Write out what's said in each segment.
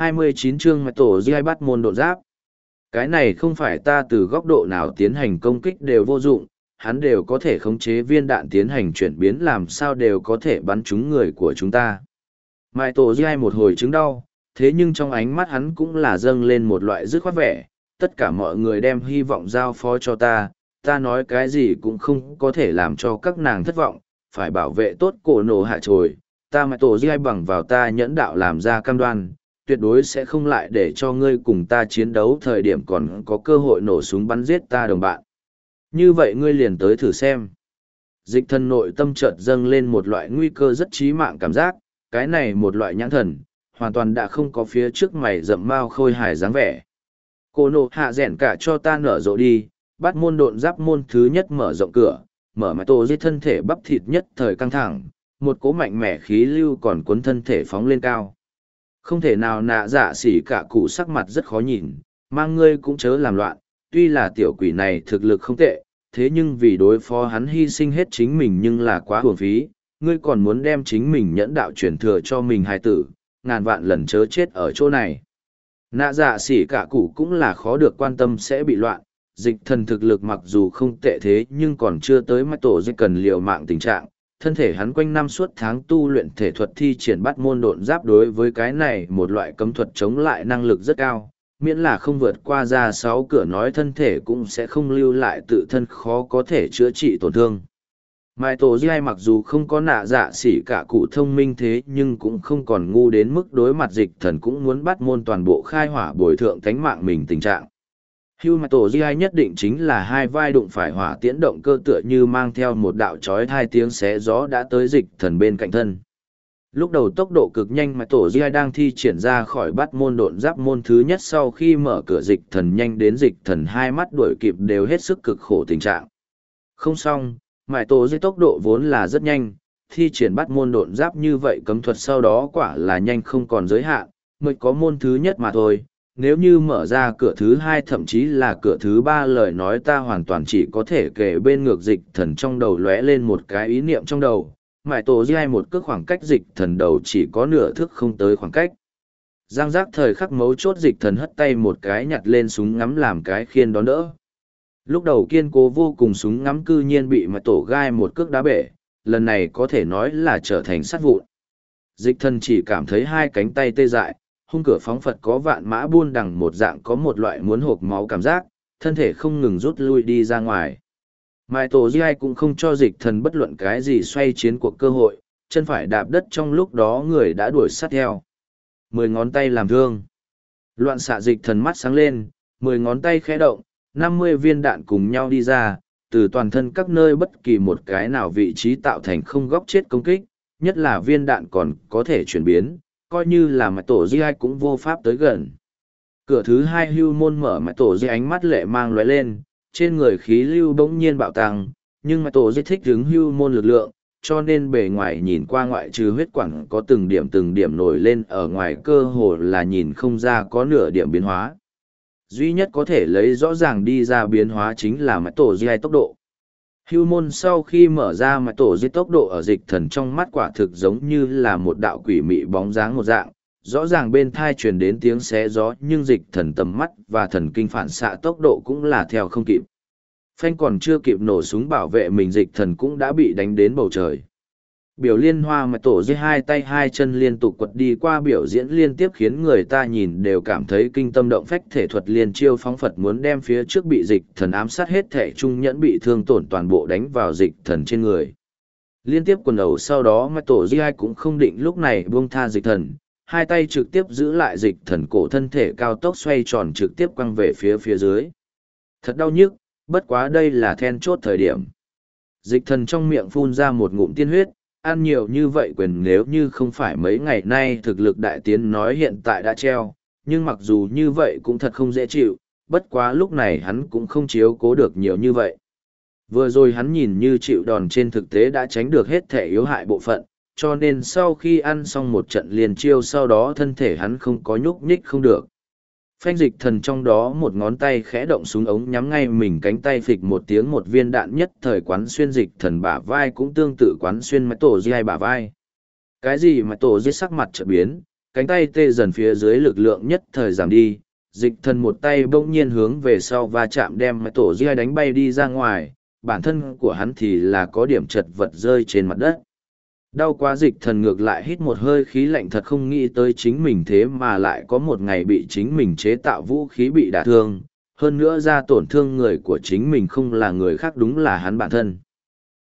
29 chương mạch tổ giai bắt môn độ giáp. Cái này không phải ta từ góc độ nào tiến hành công kích đều vô dụng, hắn đều có thể khống chế viên đạn tiến hành chuyển biến làm sao đều có thể bắn trúng người của chúng ta. Mai tổ giai một hồi chứng đau, thế nhưng trong ánh mắt hắn cũng là dâng lên một loại dứt khoát vẻ, tất cả mọi người đem hy vọng giao phó cho ta, ta nói cái gì cũng không có thể làm cho các nàng thất vọng, phải bảo vệ tốt cổ nổ hạ trồi, ta mai tổ giai bằng vào ta nhẫn đạo làm ra cam đoan, tuyệt đối sẽ không lại để cho ngươi cùng ta chiến đấu thời điểm còn có cơ hội nổ súng bắn giết ta đồng bạn. Như vậy ngươi liền tới thử xem. Dịch thần nội tâm chợt dâng lên một loại nguy cơ rất chí mạng cảm giác, cái này một loại nhãn thần, hoàn toàn đã không có phía trước mày rậm mau khôi hài dáng vẻ. Cô nộ hạ rẻn cả cho ta nở rộ đi, bắt môn độn giáp môn thứ nhất mở rộng cửa, mở mái tổ dưới thân thể bắp thịt nhất thời căng thẳng, một cố mạnh mẽ khí lưu còn cuốn thân thể phóng lên cao. Không thể nào nạ dạ xỉ cả cụ sắc mặt rất khó nhìn, mang ngươi cũng chớ làm loạn, tuy là tiểu quỷ này thực lực không tệ, thế nhưng vì đối phó hắn hy sinh hết chính mình nhưng là quá hưởng phí, ngươi còn muốn đem chính mình nhẫn đạo truyền thừa cho mình hài tử, ngàn vạn lần chớ chết ở chỗ này. Nạ dạ xỉ cả cụ cũng là khó được quan tâm sẽ bị loạn, dịch thần thực lực mặc dù không tệ thế nhưng còn chưa tới mắt tổ dịch cần liều mạng tình trạng, thân thể hắn quanh năm suốt tháng tu luyện thể thuật thi triển bắt môn độn giáp đối với cái này một loại cấm thuật chống lại năng lực rất cao, miễn là không vượt qua ra sáu cửa nói thân thể cũng sẽ không lưu lại tự thân khó có thể chữa trị tổn thương. Mai tổ giai mặc dù không có nạ dạ xỉ cả cụ thông minh thế nhưng cũng không còn ngu đến mức đối mặt dịch thần cũng muốn bắt môn toàn bộ khai hỏa bồi thượng tánh mạng mình tình trạng. Hưu mà Tổ Di nhất định chính là hai vai đụng phải hỏa tiễn động cơ tựa như mang theo một đạo chói hai tiếng xé gió đã tới dịch thần bên cạnh thân. Lúc đầu tốc độ cực nhanh mà Tổ Di đang thi triển ra khỏi bắt môn độn giáp môn thứ nhất sau khi mở cửa dịch thần nhanh đến dịch thần hai mắt đuổi kịp đều hết sức cực khổ tình trạng. Không xong, mải Tổ Di tốc độ vốn là rất nhanh, thi triển bắt môn độn giáp như vậy cấm thuật sau đó quả là nhanh không còn giới hạn, mới có môn thứ nhất mà thôi nếu như mở ra cửa thứ hai thậm chí là cửa thứ ba lời nói ta hoàn toàn chỉ có thể kể bên ngược dịch thần trong đầu lóe lên một cái ý niệm trong đầu. Mãi tổ di một cước khoảng cách dịch thần đầu chỉ có nửa thước không tới khoảng cách. Giang giác thời khắc mấu chốt dịch thần hất tay một cái nhặt lên súng ngắm làm cái khiên đón đỡ. Lúc đầu kiên cố vô cùng súng ngắm cư nhiên bị mãi tổ gai một cước đá bể, lần này có thể nói là trở thành sát vụn. Dịch thần chỉ cảm thấy hai cánh tay tê dại hung cửa phóng Phật có vạn mã buôn đằng một dạng có một loại muốn hộp máu cảm giác, thân thể không ngừng rút lui đi ra ngoài. Mai Tổ Di cũng không cho dịch thần bất luận cái gì xoay chiến cuộc cơ hội, chân phải đạp đất trong lúc đó người đã đuổi sát theo. Mười ngón tay làm thương. Loạn xạ dịch thần mắt sáng lên, mười ngón tay khẽ động, năm mươi viên đạn cùng nhau đi ra, từ toàn thân các nơi bất kỳ một cái nào vị trí tạo thành không góc chết công kích, nhất là viên đạn còn có thể chuyển biến, coi như là mặt tổ di ai cũng vô pháp tới gần. Cửa thứ hai hưu môn mở mặt tổ di ánh mắt lệ mang lóe lên, trên người khí lưu bỗng nhiên bạo tăng, nhưng mặt tổ di thích đứng hưu môn lực lượng, cho nên bề ngoài nhìn qua ngoại trừ huyết quản có từng điểm từng điểm nổi lên ở ngoài cơ hồ là nhìn không ra có nửa điểm biến hóa. Duy nhất có thể lấy rõ ràng đi ra biến hóa chính là mặt tổ di ai tốc độ. Hưu môn sau khi mở ra mà tổ di tốc độ ở dịch thần trong mắt quả thực giống như là một đạo quỷ mị bóng dáng một dạng, rõ ràng bên thai truyền đến tiếng xé gió nhưng dịch thần tầm mắt và thần kinh phản xạ tốc độ cũng là theo không kịp. Phanh còn chưa kịp nổ súng bảo vệ mình dịch thần cũng đã bị đánh đến bầu trời biểu liên hoa mà tổ dưới hai tay hai chân liên tục quật đi qua biểu diễn liên tiếp khiến người ta nhìn đều cảm thấy kinh tâm động phách. Thể thuật liên chiêu phóng phật muốn đem phía trước bị dịch thần ám sát hết thể trung nhẫn bị thương tổn toàn bộ đánh vào dịch thần trên người. Liên tiếp quần đầu sau đó mà tổ di hai cũng không định lúc này buông tha dịch thần, hai tay trực tiếp giữ lại dịch thần cổ thân thể cao tốc xoay tròn trực tiếp quăng về phía phía dưới. Thật đau nhức, bất quá đây là then chốt thời điểm. Dịch thần trong miệng phun ra một ngụm tiên huyết ăn nhiều như vậy quyền nếu như không phải mấy ngày nay thực lực đại tiến nói hiện tại đã treo, nhưng mặc dù như vậy cũng thật không dễ chịu, bất quá lúc này hắn cũng không chiếu cố được nhiều như vậy. Vừa rồi hắn nhìn như chịu đòn trên thực tế đã tránh được hết thể yếu hại bộ phận, cho nên sau khi ăn xong một trận liền chiêu sau đó thân thể hắn không có nhúc nhích không được phanh dịch thần trong đó một ngón tay khẽ động xuống ống nhắm ngay mình cánh tay phịch một tiếng một viên đạn nhất thời quán xuyên dịch thần bả vai cũng tương tự quán xuyên mái tổ di hai bả vai cái gì mà tổ di sắc mặt trợ biến cánh tay tê dần phía dưới lực lượng nhất thời giảm đi, dịch thần một tay bỗng nhiên hướng về sau và chạm đem mái tổ ria đánh bay đi ra ngoài, bản thân của hắn thì là có điểm chật vật rơi trên mặt đất. Đau quá dịch thần ngược lại hít một hơi khí lạnh thật không nghĩ tới chính mình thế mà lại có một ngày bị chính mình chế tạo vũ khí bị đả thương, hơn nữa ra tổn thương người của chính mình không là người khác đúng là hắn bản thân.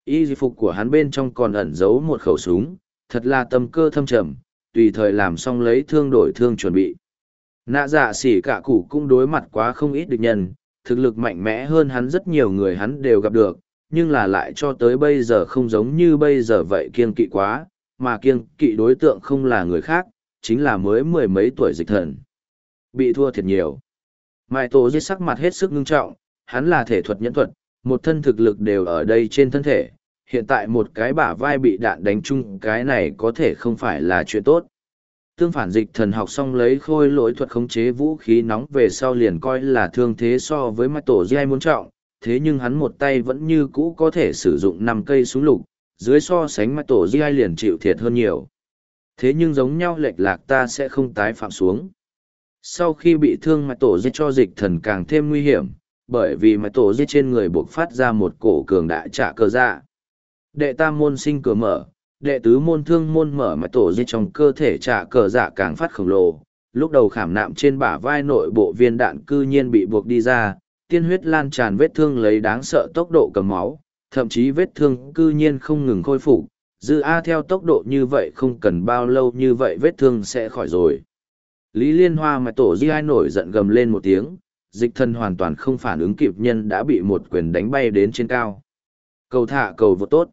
Y phục của hắn bên trong còn ẩn giấu một khẩu súng, thật là tâm cơ thâm trầm, tùy thời làm xong lấy thương đổi thương chuẩn bị. Nạ dạ xỉ cả cụ cũng đối mặt quá không ít địch nhân, thực lực mạnh mẽ hơn hắn rất nhiều người hắn đều gặp được, nhưng là lại cho tới bây giờ không giống như bây giờ vậy kiêng kỵ quá, mà kiêng kỵ đối tượng không là người khác, chính là mới mười mấy tuổi dịch thần. Bị thua thiệt nhiều. Mai Tổ di sắc mặt hết sức ngưng trọng, hắn là thể thuật nhẫn thuật, một thân thực lực đều ở đây trên thân thể, hiện tại một cái bả vai bị đạn đánh chung cái này có thể không phải là chuyện tốt. Tương phản dịch thần học xong lấy khôi lỗi thuật khống chế vũ khí nóng về sau liền coi là thương thế so với mai tổ di muốn trọng, thế nhưng hắn một tay vẫn như cũ có thể sử dụng năm cây súng lục, dưới so sánh mặt tổ giai liền chịu thiệt hơn nhiều. Thế nhưng giống nhau lệch lạc ta sẽ không tái phạm xuống. Sau khi bị thương mặt tổ di cho dịch thần càng thêm nguy hiểm, bởi vì mặt tổ di trên người buộc phát ra một cổ cường đại trả cơ dạ. Đệ tam môn sinh cửa mở, đệ tứ môn thương môn mở mặt tổ di trong cơ thể trả cờ dạ càng phát khổng lồ. Lúc đầu khảm nạm trên bả vai nội bộ viên đạn cư nhiên bị buộc đi ra, tiên huyết lan tràn vết thương lấy đáng sợ tốc độ cầm máu, thậm chí vết thương cư nhiên không ngừng khôi phục. Dư A theo tốc độ như vậy không cần bao lâu như vậy vết thương sẽ khỏi rồi. Lý Liên Hoa mà tổ di ai nổi giận gầm lên một tiếng, dịch thân hoàn toàn không phản ứng kịp nhân đã bị một quyền đánh bay đến trên cao. Cầu thả cầu vô tốt.